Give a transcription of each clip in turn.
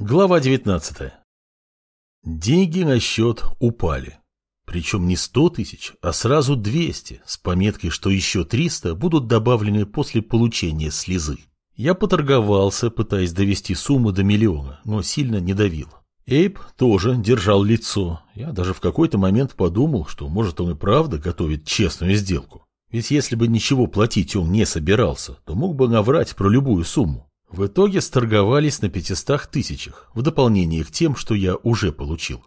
Глава 19. Деньги на счет упали. Причем не 100 тысяч, а сразу 200, с пометкой, что еще 300 будут добавлены после получения слезы. Я поторговался, пытаясь довести сумму до миллиона, но сильно не давил. Эйб тоже держал лицо. Я даже в какой-то момент подумал, что может он и правда готовит честную сделку. Ведь если бы ничего платить он не собирался, то мог бы наврать про любую сумму. В итоге сторговались на 500 тысячах, в дополнение к тем, что я уже получил.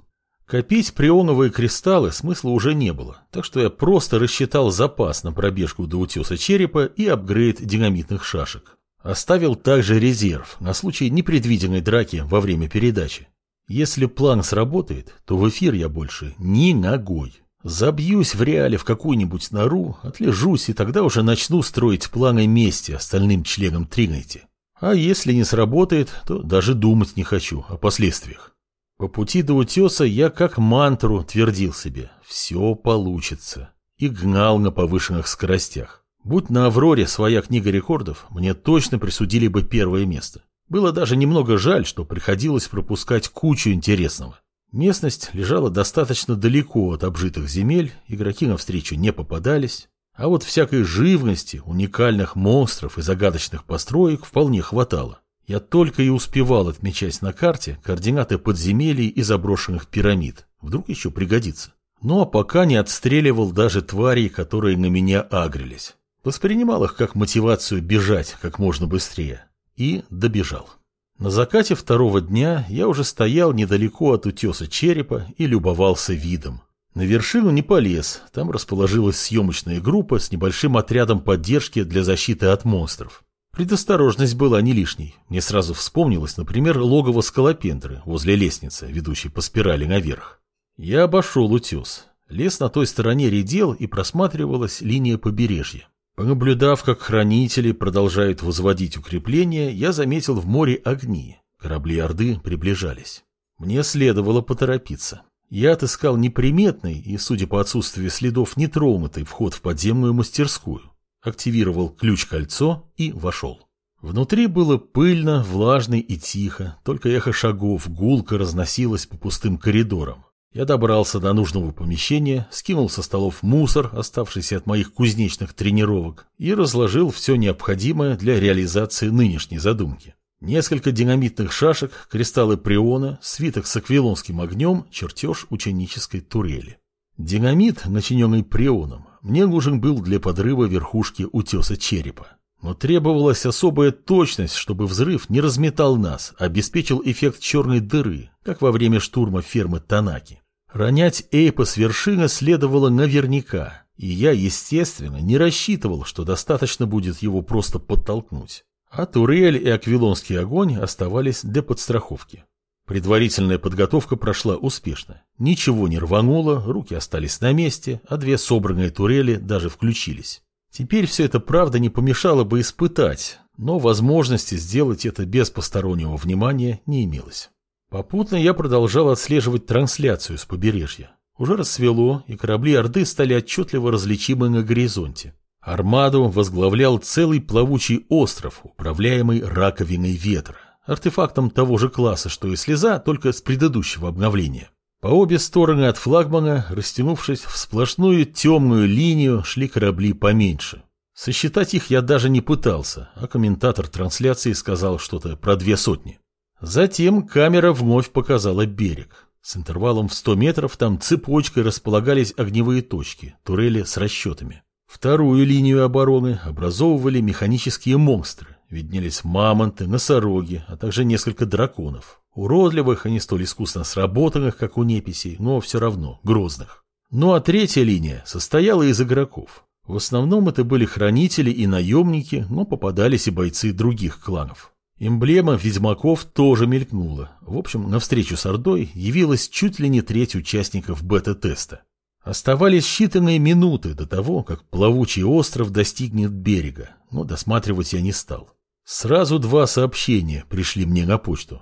Копить прионовые кристаллы смысла уже не было, так что я просто рассчитал запас на пробежку до утеса черепа и апгрейд динамитных шашек. Оставил также резерв на случай непредвиденной драки во время передачи. Если план сработает, то в эфир я больше ни ногой. Забьюсь в реале в какую-нибудь нору, отлежусь и тогда уже начну строить планы мести остальным членам Тринити. А если не сработает, то даже думать не хочу о последствиях. По пути до утеса я как мантру твердил себе «все получится» и гнал на повышенных скоростях. Будь на «Авроре» своя книга рекордов, мне точно присудили бы первое место. Было даже немного жаль, что приходилось пропускать кучу интересного. Местность лежала достаточно далеко от обжитых земель, игроки навстречу не попадались, а вот всякой живности, уникальных монстров и загадочных построек вполне хватало. Я только и успевал отмечать на карте координаты подземелий и заброшенных пирамид. Вдруг еще пригодится. Ну а пока не отстреливал даже тварей, которые на меня агрились. Воспринимал их как мотивацию бежать как можно быстрее. И добежал. На закате второго дня я уже стоял недалеко от утеса черепа и любовался видом. На вершину не полез, там расположилась съемочная группа с небольшим отрядом поддержки для защиты от монстров. Предосторожность была не лишней. Мне сразу вспомнилось, например, логово скалопендры возле лестницы, ведущей по спирали наверх. Я обошел утес. Лес на той стороне редел и просматривалась линия побережья. Понаблюдав, как хранители продолжают возводить укрепления, я заметил в море огни. Корабли Орды приближались. Мне следовало поторопиться. Я отыскал неприметный и, судя по отсутствию следов, нетронутый вход в подземную мастерскую. Активировал ключ-кольцо и вошел. Внутри было пыльно, влажно и тихо, только эхо шагов гулко разносилось по пустым коридорам. Я добрался до нужного помещения, скинул со столов мусор, оставшийся от моих кузнечных тренировок, и разложил все необходимое для реализации нынешней задумки. Несколько динамитных шашек, кристаллы приона, свиток с аквилонским огнем, чертеж ученической турели. Динамит, начиненный прионом, мне нужен был для подрыва верхушки утеса черепа. Но требовалась особая точность, чтобы взрыв не разметал нас, а обеспечил эффект черной дыры, как во время штурма фермы Танаки. Ронять Эйпа с вершины следовало наверняка, и я, естественно, не рассчитывал, что достаточно будет его просто подтолкнуть. А турель и аквилонский огонь оставались для подстраховки. Предварительная подготовка прошла успешно. Ничего не рвануло, руки остались на месте, а две собранные турели даже включились. Теперь все это правда не помешало бы испытать, но возможности сделать это без постороннего внимания не имелось. Попутно я продолжал отслеживать трансляцию с побережья. Уже рассвело, и корабли Орды стали отчетливо различимы на горизонте. Армаду возглавлял целый плавучий остров, управляемый раковиной ветра, артефактом того же класса, что и слеза, только с предыдущего обновления. По обе стороны от флагмана, растянувшись в сплошную темную линию, шли корабли поменьше. Сосчитать их я даже не пытался, а комментатор трансляции сказал что-то про две сотни. Затем камера вновь показала берег. С интервалом в 100 метров там цепочкой располагались огневые точки, турели с расчетами. Вторую линию обороны образовывали механические монстры. Виднелись мамонты, носороги, а также несколько драконов. Уродливых и не столь искусно сработанных, как у неписей, но все равно грозных. Ну а третья линия состояла из игроков. В основном это были хранители и наемники, но попадались и бойцы других кланов. Эмблема ведьмаков тоже мелькнула. В общем, навстречу с Ордой явилась чуть ли не треть участников бета-теста. Оставались считанные минуты до того, как плавучий остров достигнет берега, но досматривать я не стал. Сразу два сообщения пришли мне на почту.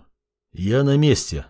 «Я на месте.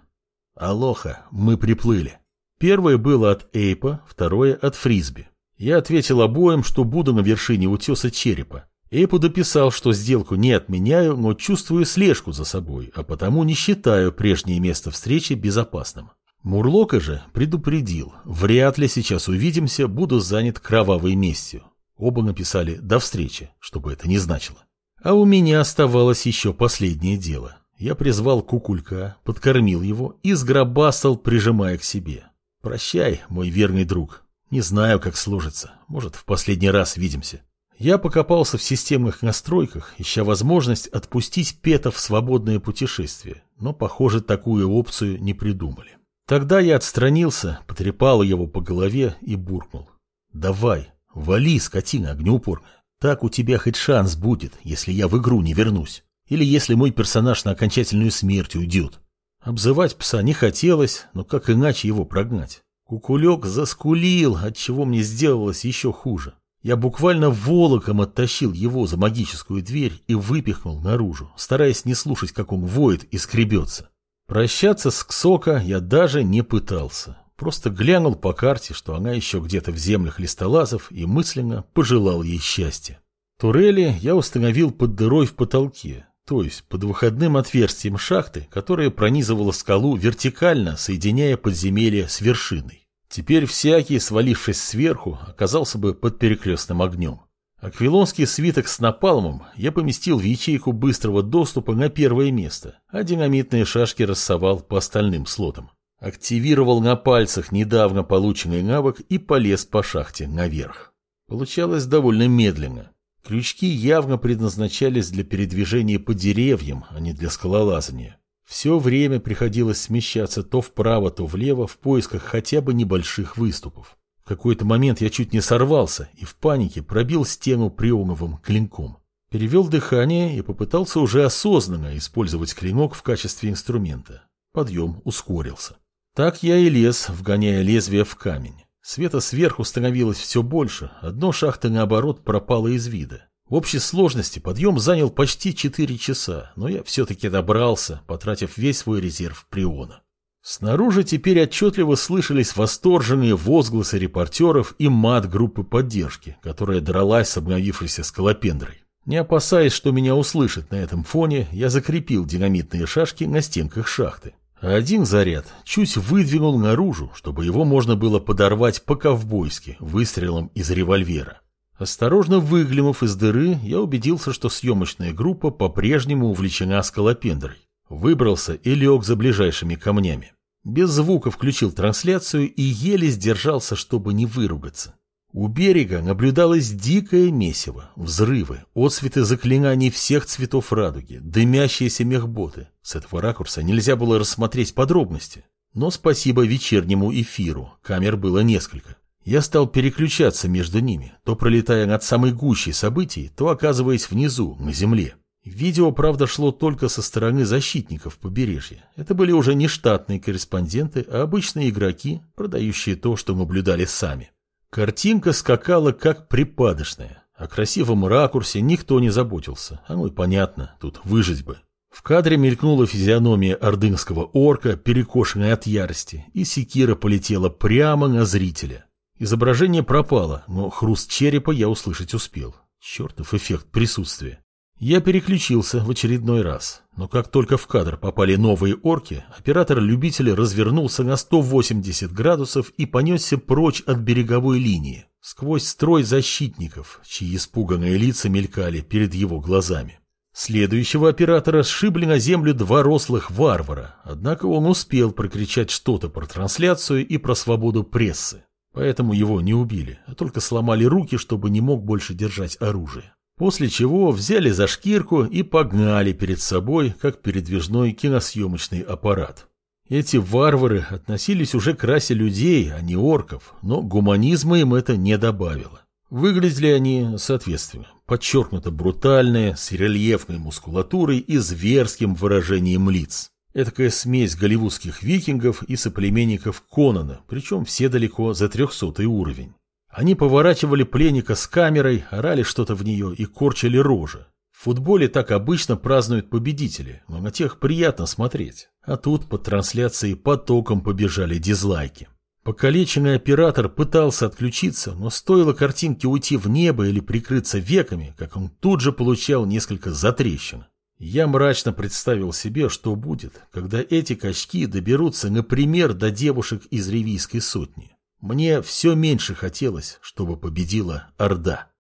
Алоха, мы приплыли». Первое было от Эйпа, второе от Фрисби. Я ответил обоим, что буду на вершине утеса черепа. Эйпу дописал, что сделку не отменяю, но чувствую слежку за собой, а потому не считаю прежнее место встречи безопасным. Мурлока же предупредил, вряд ли сейчас увидимся, буду занят кровавой местью. Оба написали «до встречи», чтобы это не значило. А у меня оставалось еще последнее дело. Я призвал кукулька, подкормил его и сгробастал, прижимая к себе. «Прощай, мой верный друг. Не знаю, как сложится. Может, в последний раз видимся». Я покопался в системных настройках, ища возможность отпустить Пета в свободное путешествие, но, похоже, такую опцию не придумали. Тогда я отстранился, потрепал его по голове и буркнул. «Давай, вали, скотина огнеупорная. Так у тебя хоть шанс будет, если я в игру не вернусь. Или если мой персонаж на окончательную смерть уйдет». Обзывать пса не хотелось, но как иначе его прогнать? Кукулек заскулил, отчего мне сделалось еще хуже. Я буквально волоком оттащил его за магическую дверь и выпихнул наружу, стараясь не слушать, как он воет и скребется. Прощаться с Ксока я даже не пытался. Просто глянул по карте, что она еще где-то в землях листолазов, и мысленно пожелал ей счастья. Турели я установил под дырой в потолке, то есть под выходным отверстием шахты, которая пронизывала скалу вертикально, соединяя подземелье с вершиной. Теперь всякий, свалившись сверху, оказался бы под перекрестным огнем. Аквилонский свиток с напалмом я поместил в ячейку быстрого доступа на первое место, а динамитные шашки рассовал по остальным слотам. Активировал на пальцах недавно полученный навык и полез по шахте наверх. Получалось довольно медленно. Крючки явно предназначались для передвижения по деревьям, а не для скалолазания. Все время приходилось смещаться то вправо, то влево в поисках хотя бы небольших выступов какой-то момент я чуть не сорвался и в панике пробил стену приумовым клинком. Перевел дыхание и попытался уже осознанно использовать клинок в качестве инструмента. Подъем ускорился. Так я и лез, вгоняя лезвие в камень. Света сверху становилось все больше, одно шахта, наоборот, пропало из вида. В общей сложности подъем занял почти 4 часа, но я все-таки добрался, потратив весь свой резерв приона. Снаружи теперь отчетливо слышались восторженные возгласы репортеров и мат группы поддержки, которая дралась с обновившейся скалопендрой. Не опасаясь, что меня услышат на этом фоне, я закрепил динамитные шашки на стенках шахты. Один заряд чуть выдвинул наружу, чтобы его можно было подорвать по-ковбойски выстрелом из револьвера. Осторожно выглянув из дыры, я убедился, что съемочная группа по-прежнему увлечена скалопендрой. Выбрался и лег за ближайшими камнями. Без звука включил трансляцию и еле сдержался, чтобы не выругаться. У берега наблюдалось дикое месиво, взрывы, отсветы заклинаний всех цветов радуги, дымящиеся мехботы. С этого ракурса нельзя было рассмотреть подробности. Но спасибо вечернему эфиру, камер было несколько. Я стал переключаться между ними, то пролетая над самой гущей событий, то оказываясь внизу, на земле. Видео, правда, шло только со стороны защитников побережья. Это были уже не штатные корреспонденты, а обычные игроки, продающие то, что наблюдали сами. Картинка скакала как припадочная. О красивом ракурсе никто не заботился. Оно и понятно, тут выжить бы. В кадре мелькнула физиономия ордынского орка, перекошенная от ярости, и секира полетела прямо на зрителя. Изображение пропало, но хруст черепа я услышать успел. Чертов эффект присутствия. Я переключился в очередной раз, но как только в кадр попали новые орки, оператор-любитель развернулся на 180 градусов и понесся прочь от береговой линии, сквозь строй защитников, чьи испуганные лица мелькали перед его глазами. Следующего оператора сшибли на землю два рослых варвара, однако он успел прокричать что-то про трансляцию и про свободу прессы. Поэтому его не убили, а только сломали руки, чтобы не мог больше держать оружие. После чего взяли за шкирку и погнали перед собой, как передвижной киносъемочный аппарат. Эти варвары относились уже к расе людей, а не орков, но гуманизма им это не добавило. Выглядели они, соответственно, подчеркнуто брутальные, с рельефной мускулатурой и зверским выражением лиц. Этакая смесь голливудских викингов и соплеменников Конана, причем все далеко за трехсотый уровень. Они поворачивали пленника с камерой, орали что-то в нее и корчили рожи. В футболе так обычно празднуют победители, но на тех приятно смотреть. А тут под трансляцией потоком побежали дизлайки. Покалеченный оператор пытался отключиться, но стоило картинке уйти в небо или прикрыться веками, как он тут же получал несколько затрещин. Я мрачно представил себе, что будет, когда эти качки доберутся, например, до девушек из ревийской сотни. Мне все меньше хотелось, чтобы победила Орда.